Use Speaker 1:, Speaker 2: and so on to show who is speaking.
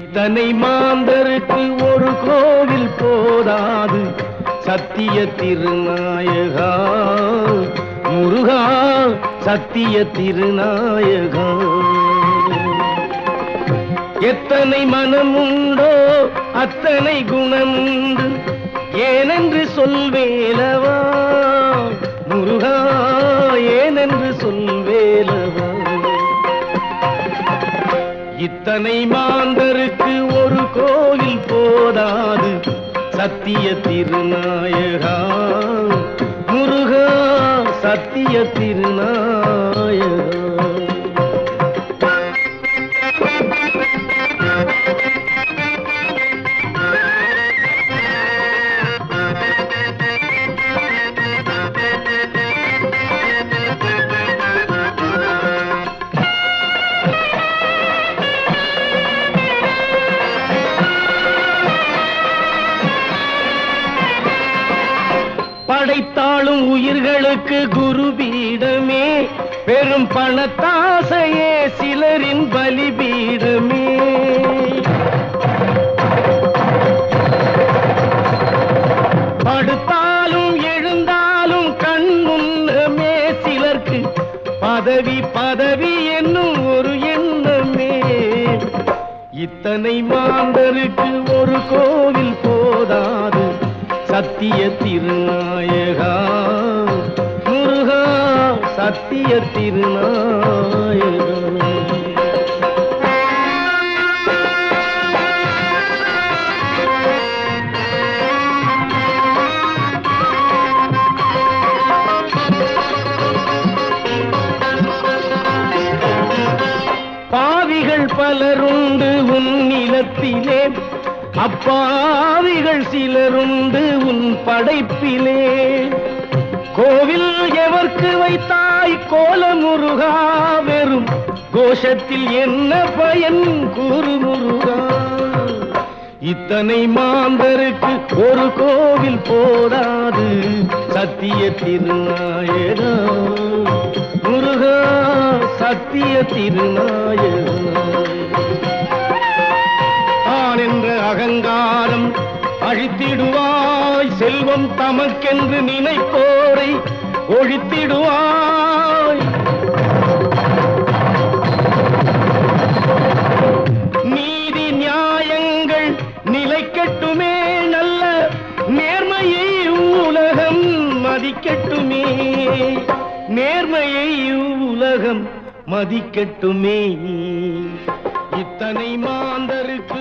Speaker 1: இத்தனை மாந்தருக்கு ஒரு கோவில் போதாது. சத்திய திருநாயகா. முருகா சத்திய திருநாயகா. எத்தனை மனம் உண்டோ அத்தனை குணமுண்டு. ஏனென்று சொல்வேலவா. முருகா ஏனென்று சொல்வேலவா. இத்தனை மாந்த கோயில் போதாது சத்திய திருநாயகா. முருகா சத்திய திருநாயகா. படைத்தாலும் உயிர்களுக்கு குருபீடமே. பெரும் பணத்தாசையே சிலரின் பலிபீடமே. படுத்தாலும் எழுந்தாலும் கண் முன்னமே சிலர்க்கு பதவி பதவி என்னும் ஒரு எண்ணமே. இத்தனை மாந்தருக்கு ஒரு கோவில் போதாது. சத்திய திருநாயகா. முருகா சத்திய திருநாயகா. பாவிகள் பலருண்டு உன் நிலத்திலே அப்பாவிகள் சிலருண்டு உன் படைப்பிலே. கோவில் எவர்க்கு வைத்தாய் கோல முருகா வெறும் கோஷத்தில் என்ன பயன்? கூறு முருகா. இத்தனை மாந்தருக்கு ஒரு கோவில் போதாது. சத்திய திருநாயகா. முருகா சத்திய திருநாயகா. அகங்காரம் அழித்திடுவாய். செல்வம் தமக்கென்று நினைப்போரை ஒழித்திடுவாய். நீதி நியாயங்கள் நிலைக்கட்டுமே நல்ல நேர்மையை உலகம் மதிக்கட்டுமே. நேர்மையை உலகம் மதிக்கட்டுமே. இத்தனை மாந்தருக்கு